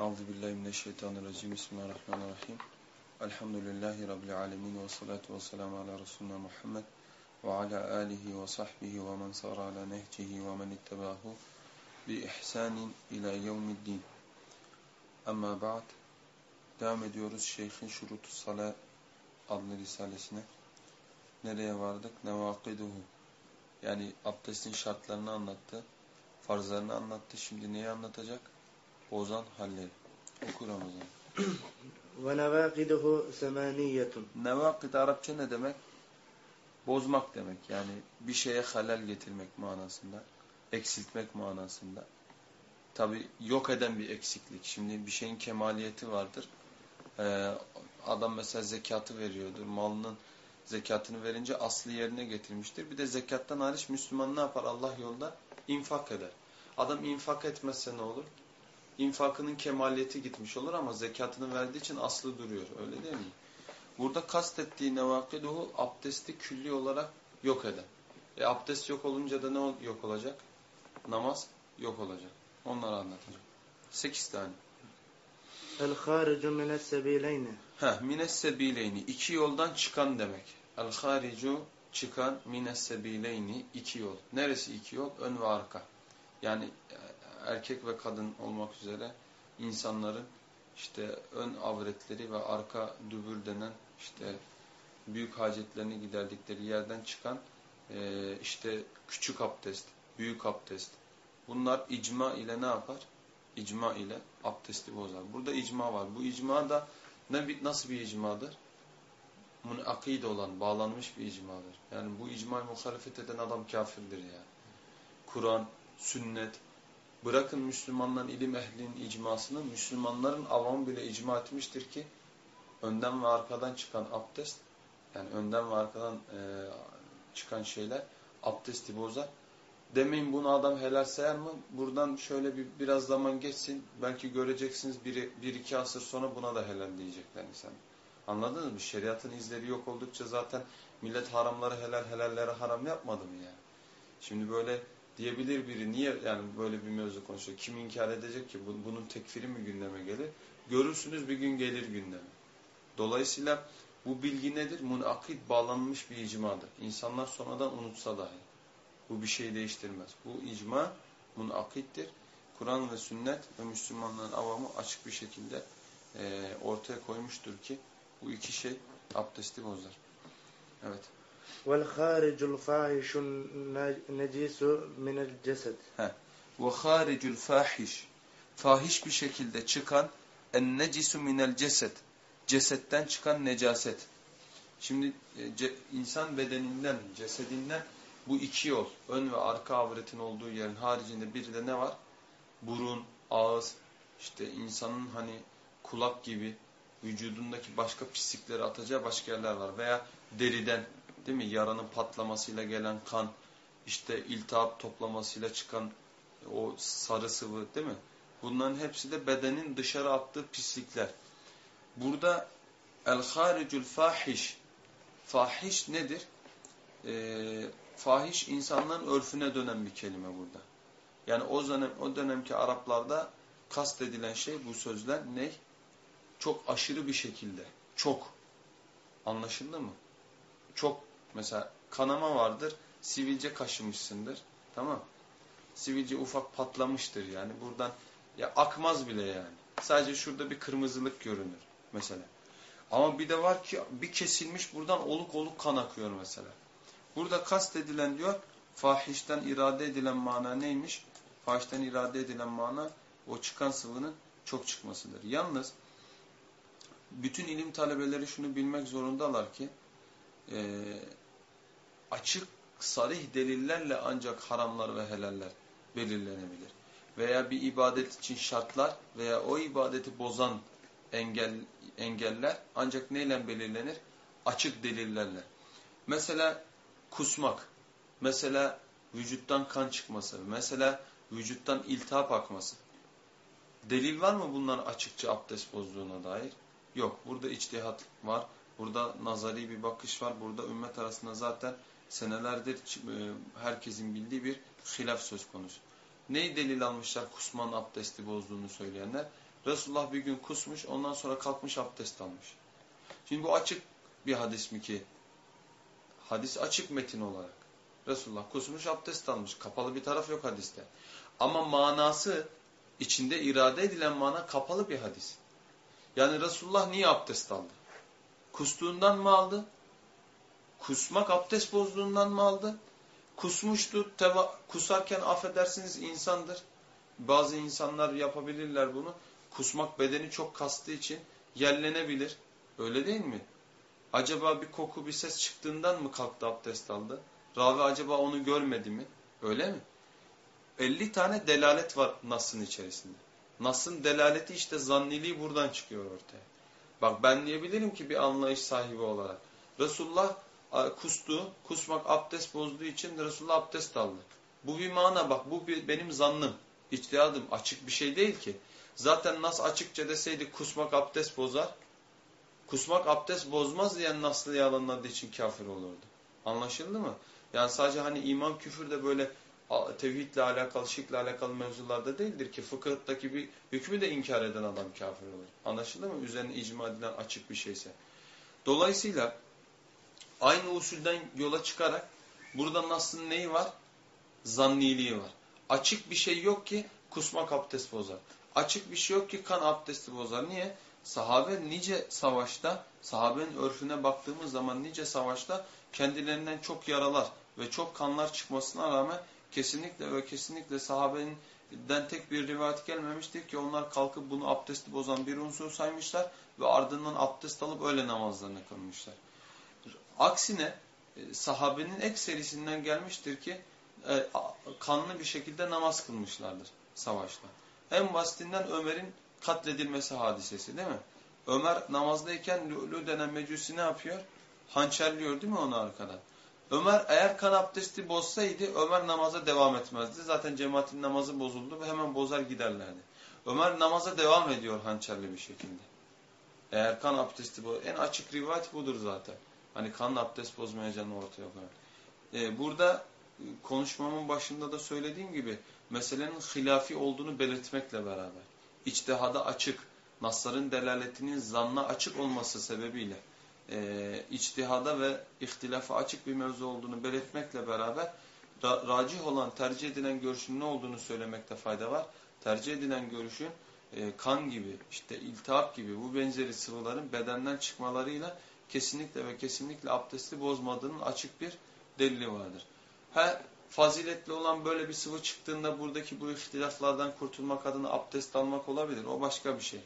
Euzu billahi mineşşeytanirracim. Bismillahirrahmanirrahim. Elhamdülillahi rabbil alamin ve salatu vesselamu ala resulina Muhammed ve ala alihi ve sahbihi ve men sara ala nehcihi ve men ittabahu bi ihsanin ila yevmiddin. Amma ba'd. Devam ediyoruz Şeyh'in Şurutu Salat adlı risalesine. Nereye vardık? Nevakiduhu. Yani abdestin şartlarını anlattı. Farzlarını anlattı. Şimdi neyi anlatacak? Ozan Halil. Oku Ramazan. Ve nevâkiduhu semaniyetun. Nevâkid Arapça ne demek? Bozmak demek. Yani bir şeye halel getirmek manasında. Eksiltmek manasında. Tabi yok eden bir eksiklik. Şimdi bir şeyin kemaliyeti vardır. Ee, adam mesela zekatı veriyordur. Malının zekatını verince aslı yerine getirmiştir. Bir de zekattan hariç Müslüman ne yapar? Allah yolda infak eder. Adam infak etmezse ne olur? infakının kemaliyeti gitmiş olur ama zekatını verdiği için aslı duruyor. Öyle değil mi? Burada kastettiği nevakiduhu abdesti külli olarak yok eden. E abdest yok olunca da ne yok olacak? Namaz yok olacak. Onları anlatacak. Sekiz tane. El haricu mines sebileyni. Heh, mines sebileyni. İki yoldan çıkan demek. El haricu çıkan mines sebileyni. iki yol. Neresi iki yol? Ön ve arka. Yani e, erkek ve kadın olmak üzere insanların işte ön avretleri ve arka dübür denen işte büyük hacetlerini giderdikleri yerden çıkan e, işte küçük abdest, büyük abdest. Bunlar icma ile ne yapar? İcma ile abdesti bozar. Burada icma var. Bu icma da ne, nasıl bir icmadır? Munakid olan, bağlanmış bir icmadır. Yani bu icma muhalefet eden adam kafirdir yani. Kur'an, sünnet, Bırakın Müslümanların ilim ehlinin icmasını, Müslümanların avamı bile icma etmiştir ki önden ve arkadan çıkan abdest, yani önden ve arkadan e, çıkan şeyler abdesti bozar. Demeyin bunu adam helal sayar mı? Buradan şöyle bir biraz zaman geçsin. Belki göreceksiniz bir, bir iki asır sonra buna da helal diyecekler insan. Anladınız mı? Şeriatın izleri yok oldukça zaten millet haramları helal, helallere haram yapmadı mı yani? Şimdi böyle diyebilir biri niye yani böyle bir mevzu konuşuyor? Kim inkar edecek ki bunun tekfiri mi gündeme gelir? Görürsünüz bir gün gelir gündeme. Dolayısıyla bu bilgi nedir? Munakid bağlanmış bir icmadır. İnsanlar sonradan unutsa dahi. Bu bir şey değiştirmez. Bu icma munakittir. Kur'an ve sünnet ve Müslümanların avamı açık bir şekilde e, ortaya koymuştur ki bu iki şey abdesti bozar. Evet. Vel haricul fahişun necisu minel cesed. Ve haricul fahiş. Fahiş bir şekilde çıkan en necisu minel cesed. Cesetten çıkan necaset. Şimdi e, insan bedeninden, cesedinden bu iki yol. Ön ve arka avretin olduğu yerin haricinde bir de ne var? Burun, ağız, işte insanın hani kulak gibi vücudundaki başka pislikleri atacağı başka yerler var. Veya deriden değil mi? Yaranın patlamasıyla gelen kan, işte iltihap toplamasıyla çıkan o sarı sıvı değil mi? Bunların hepsi de bedenin dışarı attığı pislikler. Burada el-haricul fahiş fahiş nedir? Ee, fahiş insanların örfüne dönen bir kelime burada. Yani o dönem o dönemki Araplarda kastedilen şey bu sözler ne? Çok aşırı bir şekilde. Çok. Anlaşıldı mı? Çok Mesela kanama vardır, sivilce kaşımışsındır. Tamam Sivilce ufak patlamıştır yani. Buradan ya akmaz bile yani. Sadece şurada bir kırmızılık görünür mesela. Ama bir de var ki bir kesilmiş buradan oluk oluk kan akıyor mesela. Burada kast edilen diyor fahişten irade edilen mana neymiş? Fahişten irade edilen mana o çıkan sıvının çok çıkmasıdır. Yalnız bütün ilim talebeleri şunu bilmek zorundalar ki e, açık sarih delillerle ancak haramlar ve helaller belirlenebilir. veya bir ibadet için şartlar veya o ibadeti bozan engel, engeller ancak neyle belirlenir? Açık delillerle. Mesela kusmak, mesela vücuttan kan çıkması, mesela vücuttan iltihap akması. Delil var mı bunların açıkça abdest bozduğuna dair? Yok. Burada içtihat var. Burada nazari bir bakış var. Burada ümmet arasında zaten senelerdir e, herkesin bildiği bir hilaf söz konusu. Neyi delil almışlar kusmanın abdesti bozduğunu söyleyenler? Resulullah bir gün kusmuş ondan sonra kalkmış abdest almış. Şimdi bu açık bir hadis mi ki? Hadis açık metin olarak. Resulullah kusmuş abdest almış. Kapalı bir taraf yok hadiste. Ama manası içinde irade edilen mana kapalı bir hadis. Yani Resulullah niye abdest aldı? Kustuğundan mı aldı? Kusmak abdest bozduğundan mı aldı? Kusmuştu, teva, kusarken affedersiniz insandır. Bazı insanlar yapabilirler bunu. Kusmak bedeni çok kastığı için yerlenebilir. Öyle değil mi? Acaba bir koku, bir ses çıktığından mı kalktı abdest aldı? Ravi acaba onu görmedi mi? Öyle mi? 50 tane delalet var Nas'ın içerisinde. Nas'ın delaleti işte zanniliği buradan çıkıyor ortaya. Bak ben diyebilirim ki bir anlayış sahibi olarak. Resulullah kustu, kusmak abdest bozduğu için Resulullah abdest aldı. Bu bir mana bak bu bir, benim zannım, içtihadım açık bir şey değil ki. Zaten Nas açıkça deseydi kusmak abdest bozar. Kusmak abdest bozmaz diyen Nas'lı yalanladığı için kafir olurdu. Anlaşıldı mı? Yani sadece hani iman küfür de böyle tevhidle alakalı, şirkle alakalı mevzularda değildir ki fıkıhtaki bir hükmü de inkar eden adam kafir olur. Anlaşıldı mı? Üzerine icma edilen açık bir şeyse. Dolayısıyla aynı usulden yola çıkarak burada Nas'ın neyi var? Zanniliği var. Açık bir şey yok ki kusmak abdest bozar. Açık bir şey yok ki kan abdesti bozar. Niye? Sahabe nice savaşta, sahabenin örfüne baktığımız zaman nice savaşta kendilerinden çok yaralar ve çok kanlar çıkmasına rağmen kesinlikle ve kesinlikle sahabeden tek bir rivayet gelmemiştir ki onlar kalkıp bunu abdesti bozan bir unsur saymışlar ve ardından abdest alıp öyle namazlarını kılmışlar. Aksine e, sahabenin ekserisinden gelmiştir ki e, kanlı bir şekilde namaz kılmışlardır savaşta. En basitinden Ömer'in katledilmesi hadisesi değil mi? Ömer namazdayken Lü denen mecusi ne yapıyor? Hançerliyor değil mi onu arkadan? Ömer eğer kan abdesti bozsaydı Ömer namaza devam etmezdi. Zaten cemaatin namazı bozuldu ve hemen bozar giderlerdi. Ömer namaza devam ediyor hançerli bir şekilde. Eğer kan abdesti bu en açık rivayet budur zaten. Hani kan abdest bozmayacağını ortaya koyar. Ee, burada e, konuşmamın başında da söylediğim gibi meselenin hilafi olduğunu belirtmekle beraber içtihada açık, nasların delaletinin zanna açık olması sebebiyle e, içtihada ve ihtilafa açık bir mevzu olduğunu belirtmekle beraber ra racih olan tercih edilen görüşün ne olduğunu söylemekte fayda var. Tercih edilen görüşün e, kan gibi, işte iltihap gibi bu benzeri sıvıların bedenden çıkmalarıyla kesinlikle ve kesinlikle abdesti bozmadığının açık bir delili vardır. Ha, faziletli olan böyle bir sıvı çıktığında buradaki bu ihtilaflardan kurtulmak adına abdest almak olabilir. O başka bir şey.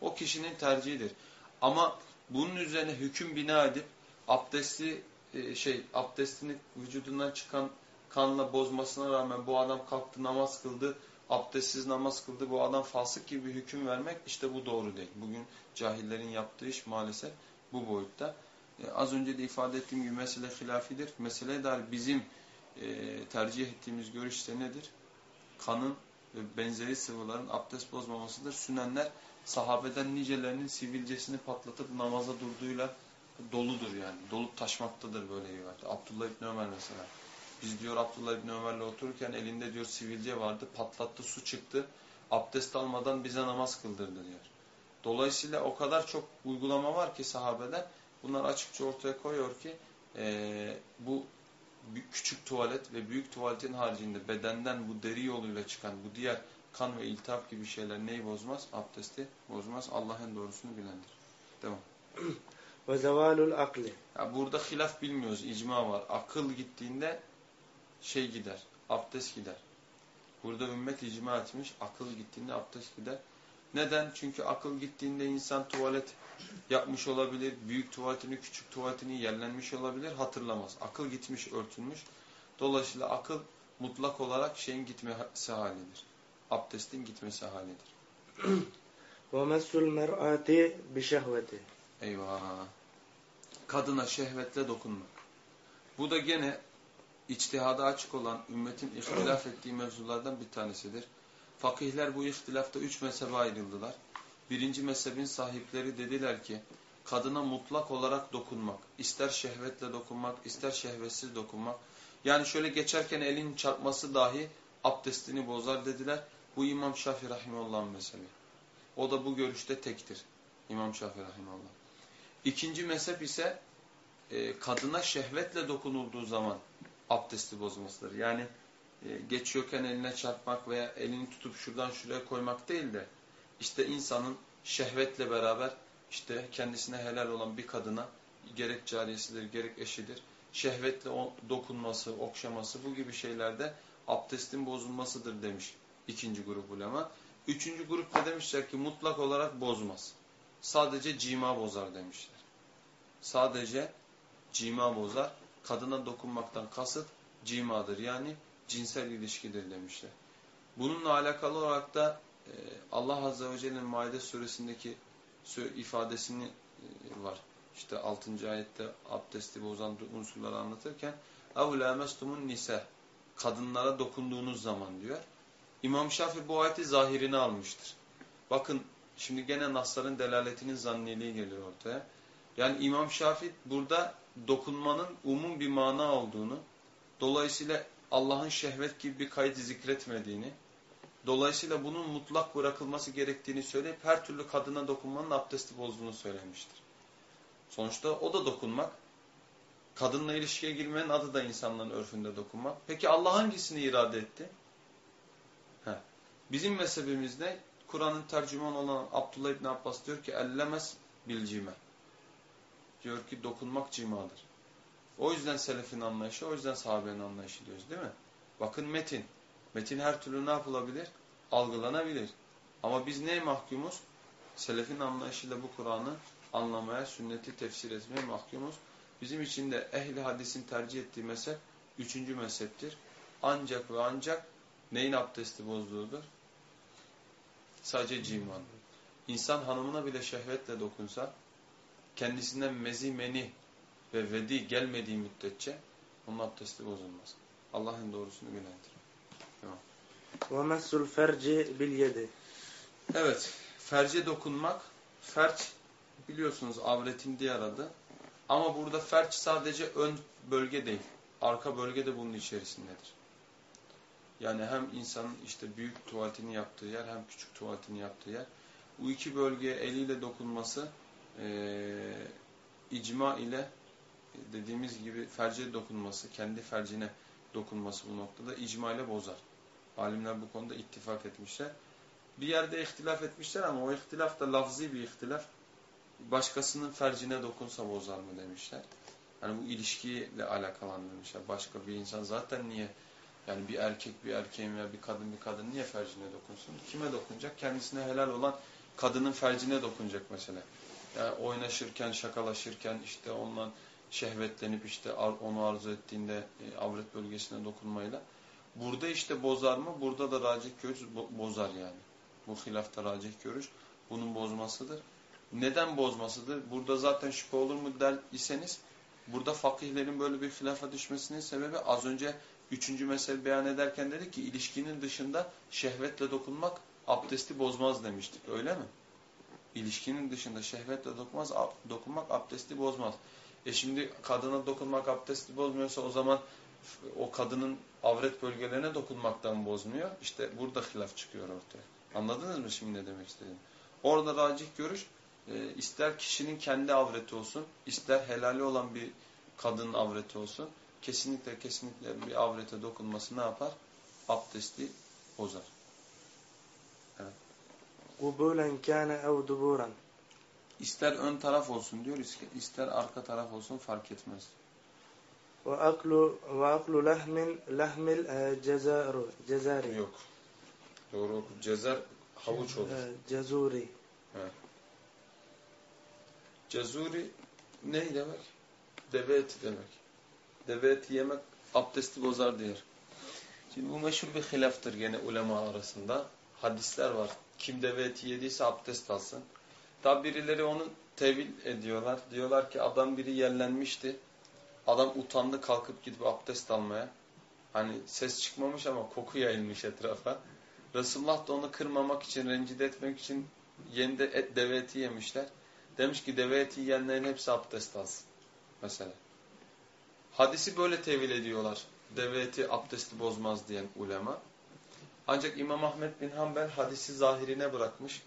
O kişinin tercihidir. Ama bunun üzerine hüküm bina edip abdesti e, şey abdestini vücudundan çıkan kanla bozmasına rağmen bu adam kalktı namaz kıldı, abdestsiz namaz kıldı, bu adam fasık gibi hüküm vermek işte bu doğru değil. Bugün cahillerin yaptığı iş maalesef bu boyutta. E, az önce de ifade ettiğim gibi mesele hilafidir. Mesele dair bizim e, tercih ettiğimiz görüş ise nedir? Kanın ve benzeri sıvıların abdest bozmamasıdır. Sünenler sahabeden nicelerinin sivilcesini patlatıp namaza durduğuyla doludur yani. Dolup taşmaktadır böyle rivayette. Abdullah İbni Ömer mesela. Biz diyor Abdullah İbni Ömer'le otururken elinde diyor sivilce vardı. Patlattı su çıktı. Abdest almadan bize namaz kıldırdı diyor. Dolayısıyla o kadar çok uygulama var ki sahabeden. Bunlar açıkça ortaya koyuyor ki e, bu küçük tuvalet ve büyük tuvaletin haricinde bedenden bu deri yoluyla çıkan bu diğer kan ve iltihap gibi şeyler neyi bozmaz? Abdesti bozmaz. Allah'ın doğrusunu bilendir. Devam. Ve zevalul akli. Ya burada hilaf bilmiyoruz. icma var. Akıl gittiğinde şey gider. Abdest gider. Burada ümmet icma etmiş. Akıl gittiğinde abdest gider. Neden? Çünkü akıl gittiğinde insan tuvalet yapmış olabilir. Büyük tuvaletini, küçük tuvaletini yerlenmiş olabilir. Hatırlamaz. Akıl gitmiş, örtülmüş. Dolayısıyla akıl mutlak olarak şeyin gitmesi halidir abdestin gitmesi halidir. ومس المرأة بشهوته Eyvah. Kadına şehvetle dokunmak. Bu da gene içtihada açık olan ümmetin ihtilaf ettiği mevzulardan bir tanesidir. Fakihler bu ihtilafta üç mezhebe ayrıldılar. Birinci mezhebin sahipleri dediler ki kadına mutlak olarak dokunmak, ister şehvetle dokunmak, ister şehvetsiz dokunmak. Yani şöyle geçerken elin çarpması dahi abdestini bozar dediler. Bu İmam Şafii Rahimullah'ın mezhebi. O da bu görüşte tektir. İmam Şafii Rahimullah. İkinci mezhep ise e, kadına şehvetle dokunulduğu zaman abdesti bozmasıdır. Yani geçiyorken eline çarpmak veya elini tutup şuradan şuraya koymak değil de işte insanın şehvetle beraber işte kendisine helal olan bir kadına gerek cariyesidir gerek eşidir. Şehvetle dokunması, okşaması bu gibi şeylerde abdestin bozulmasıdır demiş ikinci grup ulema. Üçüncü grup da demişler ki mutlak olarak bozmaz. Sadece cima bozar demişler. Sadece cima bozar. Kadına dokunmaktan kasıt cimadır. Yani cinsel ilişkidir demişler. Bununla alakalı olarak da e, Allah Azze ve Celle'nin Maide suresindeki ifadesini e, var. İşte 6. ayette abdesti bozan unsurları anlatırken اَوْ لَامَسْتُمُنْ nise Kadınlara dokunduğunuz zaman diyor. İmam Şafii bu ayeti zahirini almıştır. Bakın şimdi gene nasların delaletinin zanniliği geliyor ortaya. Yani İmam Şafii burada dokunmanın umum bir mana olduğunu, dolayısıyla Allah'ın şehvet gibi bir kayıt zikretmediğini, dolayısıyla bunun mutlak bırakılması gerektiğini söyleyip her türlü kadına dokunmanın abdesti bozduğunu söylemiştir. Sonuçta o da dokunmak. Kadınla ilişkiye girmenin adı da insanların örfünde dokunmak. Peki Allah hangisini irade etti? Heh. Bizim mezhebimizde Kur'an'ın tercüman olan Abdullah İbni Abbas diyor ki ellemez bilcime. Diyor ki dokunmak cimadır. O yüzden selefin anlayışı, o yüzden sahabenin anlayışı diyoruz değil mi? Bakın metin. Metin her türlü ne yapılabilir? Algılanabilir. Ama biz neye mahkumuz? Selefin anlayışıyla bu Kur'an'ı anlamaya, sünneti tefsir etmeye mahkumuz. Bizim için de ehli hadisin tercih ettiği mezhep üçüncü mezheptir. Ancak ve ancak neyin abdesti bozduğudur? Sadece ciman. İnsan hanımına bile şehvetle dokunsa, kendisinden mezi meni ve vedi gelmediği müddetçe onun abdesti bozulmaz. Allah'ın doğrusunu bilendir. Tamam. وَمَسُّ الْفَرْجِ بِالْيَدِ Evet, ferce dokunmak, ferç biliyorsunuz avretin diğer adı. Ama burada ferç sadece ön bölge değil, arka bölge de bunun içerisindedir. Yani hem insanın işte büyük tuvaletini yaptığı yer hem küçük tuvaletini yaptığı yer. Bu iki bölgeye eliyle dokunması e, icma ile dediğimiz gibi ferce dokunması, kendi fercine dokunması bu noktada icma ile bozar. Alimler bu konuda ittifak etmişler. Bir yerde ihtilaf etmişler ama o ihtilaf da lafzi bir ihtilaf. Başkasının fercine dokunsa bozar mı demişler. Yani bu ilişkiyle alakalandırmışlar. Başka bir insan zaten niye yani bir erkek bir erkeğin veya bir kadın bir kadın niye fercine dokunsun? Kime dokunacak? Kendisine helal olan kadının fercine dokunacak mesela. Yani oynaşırken, şakalaşırken işte onunla şehvetlenip işte onu arzu ettiğinde e, avret bölgesine dokunmayla. Burada işte bozar mı? Burada da racih görüş bozar yani. Bu hilafta racih görüş bunun bozmasıdır. Neden bozmasıdır? Burada zaten şüphe olur mu der iseniz burada fakihlerin böyle bir hilafa düşmesinin sebebi az önce üçüncü mesele beyan ederken dedi ki ilişkinin dışında şehvetle dokunmak abdesti bozmaz demiştik. Öyle mi? İlişkinin dışında şehvetle dokunmaz, dokunmak abdesti bozmaz. E şimdi kadına dokunmak abdesti bozmuyorsa o zaman o kadının avret bölgelerine dokunmaktan bozmuyor. İşte burada hilaf çıkıyor ortaya. Anladınız mı şimdi ne demek istediğimi? Orada racih görüş e, ister kişinin kendi avreti olsun, ister helali olan bir kadının avreti olsun. Kesinlikle kesinlikle bir avrete dokunması ne yapar? Abdesti bozar. Evet. قُبُولًا كَانَ اَوْ دُبُورًا İster ön taraf olsun diyor, ister arka taraf olsun fark etmez. Ve aklu ve aklu lahmin lahmil e, cezaru cezari. Yok. Doğru oku. Cezar havuç olur. E, cezuri. He. Cezuri ne demek? Deve eti demek. Deve eti yemek abdesti bozar diyor. Şimdi bu meşhur bir hilaftır gene ulema arasında. Hadisler var. Kim deve eti yediyse abdest alsın. Tabi birileri onu tevil ediyorlar. Diyorlar ki adam biri yerlenmişti. Adam utandı kalkıp gidip abdest almaya. Hani ses çıkmamış ama koku yayılmış etrafa. Resulullah da onu kırmamak için, rencide etmek için yeni et, deve eti yemişler. Demiş ki deve eti yiyenlerin hepsi abdest alsın. Mesela. Hadisi böyle tevil ediyorlar. Deve eti abdesti bozmaz diyen ulema. Ancak İmam Ahmet bin Hanbel hadisi zahirine bırakmış.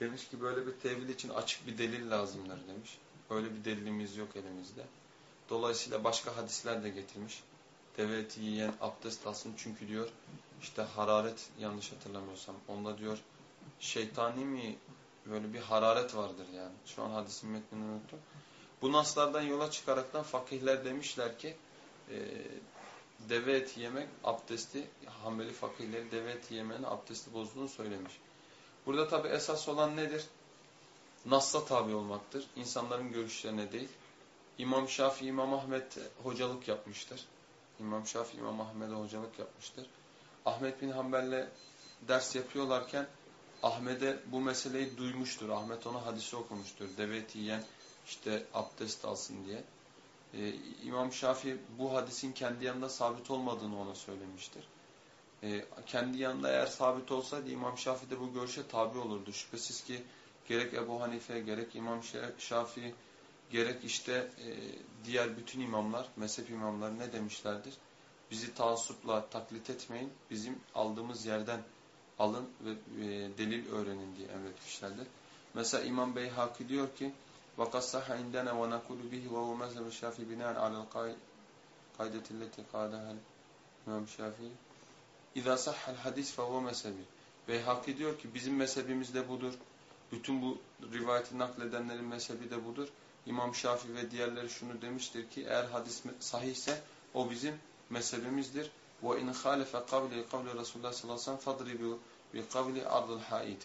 Demiş ki böyle bir tevil için açık bir delil lazımdır demiş. Öyle bir delilimiz yok elimizde. Dolayısıyla başka hadisler de getirmiş. Deve yiyen abdest alsın çünkü diyor işte hararet yanlış hatırlamıyorsam. Onda diyor şeytani mi böyle bir hararet vardır yani. Şu an hadisin metnini unuttum. Bu naslardan yola çıkaraktan fakihler demişler ki e, deve eti yemek abdesti, Hanbeli fakihleri deve eti yemenin abdesti bozduğunu söylemiş. Burada tabi esas olan nedir? Nasla tabi olmaktır. İnsanların görüşlerine değil. İmam Şafii, İmam Ahmet hocalık yapmıştır. İmam Şafii, İmam Ahmet'e hocalık yapmıştır. Ahmet bin Hanbel'le ders yapıyorlarken Ahmet'e bu meseleyi duymuştur. Ahmet ona hadisi okumuştur. Deve yiyen işte abdest alsın diye. Ee, İmam Şafii bu hadisin kendi yanında sabit olmadığını ona söylemiştir. Ee, kendi yanında eğer sabit olsaydı İmam Şafii de bu görüşe tabi olurdu. Şüphesiz ki gerek Ebu Hanife, gerek İmam Şafii, gerek işte e, diğer bütün imamlar, mezhep imamları ne demişlerdir? Bizi taassupla taklit etmeyin, bizim aldığımız yerden alın ve e, delil öğrenin diye emretmişlerdir. Mesela İmam Beyhaki diyor ki وَقَدْ صَحَ عِنْدَنَا وَنَقُلُ بِهِ وَهُ مَذْهَبُ الشَّافِي بِنَاءً عَلَى الْقَيْدَةِ الَّتِي قَادَهَا İmam Şafii اِذَا صَحَّ الْحَدِيث فَهُوَ مَذْهَبِ Beyhaki diyor ki bizim mezhebimiz de budur. Bütün bu rivayeti nakledenlerin mezhebi de budur. İmam Şafii ve diğerleri şunu demiştir ki eğer hadis sahihse o bizim mezhebimizdir. وَاِنْ خَالَفَ قَوْلِ قَوْلِ Resulullah sallallahu aleyhi ve sellem فَضْرِبُوا بِقَوْلِ عَرْضِ الْحَائِدِ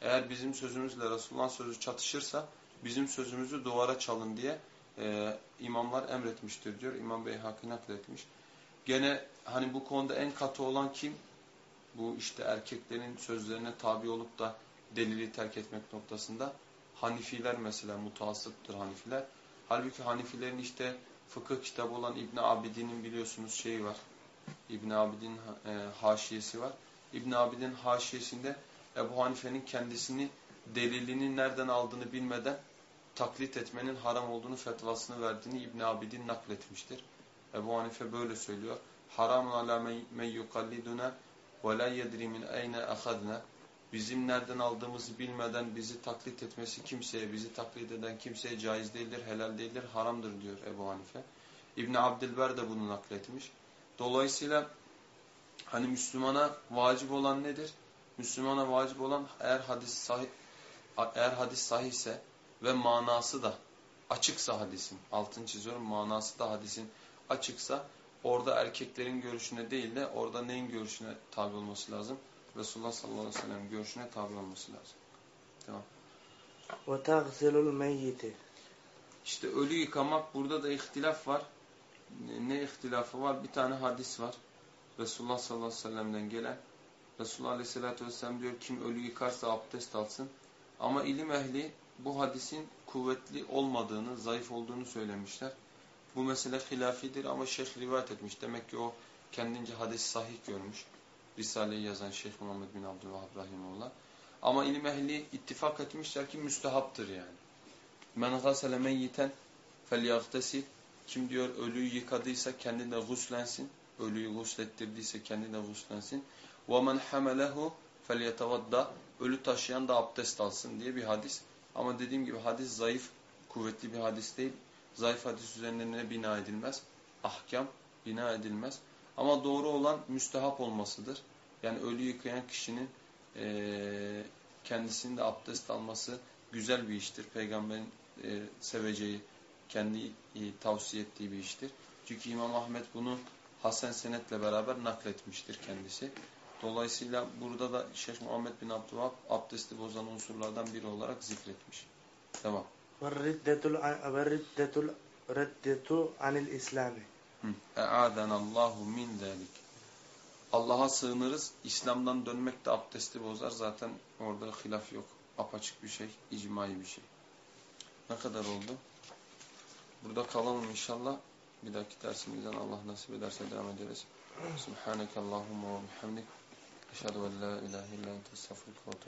Eğer bizim sözümüzle Resulullah sözü çatışırsa bizim sözümüzü duvara çalın diye e, imamlar emretmiştir diyor. İmam Beyhaki nakletmiş. Gene hani bu konuda en katı olan kim? Bu işte erkeklerin sözlerine tabi olup da delili terk etmek noktasında. Hanifiler mesela mutasıptır Hanifiler. Halbuki Hanifilerin işte fıkıh kitabı olan İbn Abidin'in biliyorsunuz şeyi var. İbn Abidin e, haşiyesi var. İbn Abidin haşiyesinde Ebu Hanife'nin kendisini delilini nereden aldığını bilmeden taklit etmenin haram olduğunu fetvasını verdiğini İbn Abidin nakletmiştir. Ebu Hanife böyle söylüyor. Haramun ala men yukalliduna ve la yedri min ayna ahadna. Bizim nereden aldığımızı bilmeden bizi taklit etmesi kimseye, bizi taklit eden kimseye caiz değildir, helal değildir, haramdır diyor Ebu Hanife. İbn Abdülber de bunu nakletmiş. Dolayısıyla hani Müslümana vacip olan nedir? Müslümana vacip olan eğer hadis sahih eğer hadis sahihse ve manası da açıksa hadisin, altın çiziyorum manası da hadisin açıksa orada erkeklerin görüşüne değil de orada neyin görüşüne tabi olması lazım? Resulullah sallallahu aleyhi ve sellem görüşüne tabi olması lazım. Tamam. وَتَغْسِلُ الْمَيِّتِ İşte ölü yıkamak burada da ihtilaf var. Ne ihtilafı var? Bir tane hadis var. Resulullah sallallahu aleyhi ve sellem'den gelen. Resulullah aleyhissalatü vesselam diyor kim ölü yıkarsa abdest alsın. Ama ilim ehli bu hadisin kuvvetli olmadığını, zayıf olduğunu söylemişler. Bu mesele hilafidir ama şeyh rivayet etmiş. Demek ki o kendince hadis sahih görmüş. Risale'yi yazan Şeyh Muhammed bin Abdülvahab Rahimullah. Ama ilim ehli ittifak etmişler ki müstehaptır yani. Men gasele meyyiten felyaghtasil. Kim diyor ölüyü yıkadıysa kendi de guslensin. Ölüyü guslettirdiyse kendi de guslensin. Ve men hamalehu felyetevadda. Ölü taşıyan da abdest alsın diye bir hadis. Ama dediğim gibi hadis zayıf, kuvvetli bir hadis değil. Zayıf hadis üzerine ne bina edilmez? Ahkam bina edilmez. Ama doğru olan müstehap olmasıdır. Yani ölü yıkayan kişinin e, kendisinin de abdest alması güzel bir iştir. Peygamberin e, seveceği, kendi e, tavsiye ettiği bir iştir. Çünkü İmam Ahmet bunu Hasan Senet'le beraber nakletmiştir kendisi. Dolayısıyla burada da Şeyh Muhammed bin Abdülvahab abdesti bozan unsurlardan biri olarak zikretmiş. Devam. وَالرِّدَّةُ عَنِ الْإِسْلَامِ اَعَادَنَ اللّٰهُ مِنْ ذَٰلِكِ Allah'a sığınırız. İslam'dan dönmek de abdesti bozar. Zaten orada hilaf yok. Apaçık bir şey, icmai bir şey. Ne kadar oldu? Burada kalalım inşallah. Bir dahaki dersimizden Allah nasip ederse devam ederiz. Subhaneke Allahumma ve bihamdik. Eşhedü en la ilahe illa ente estağfurullah ve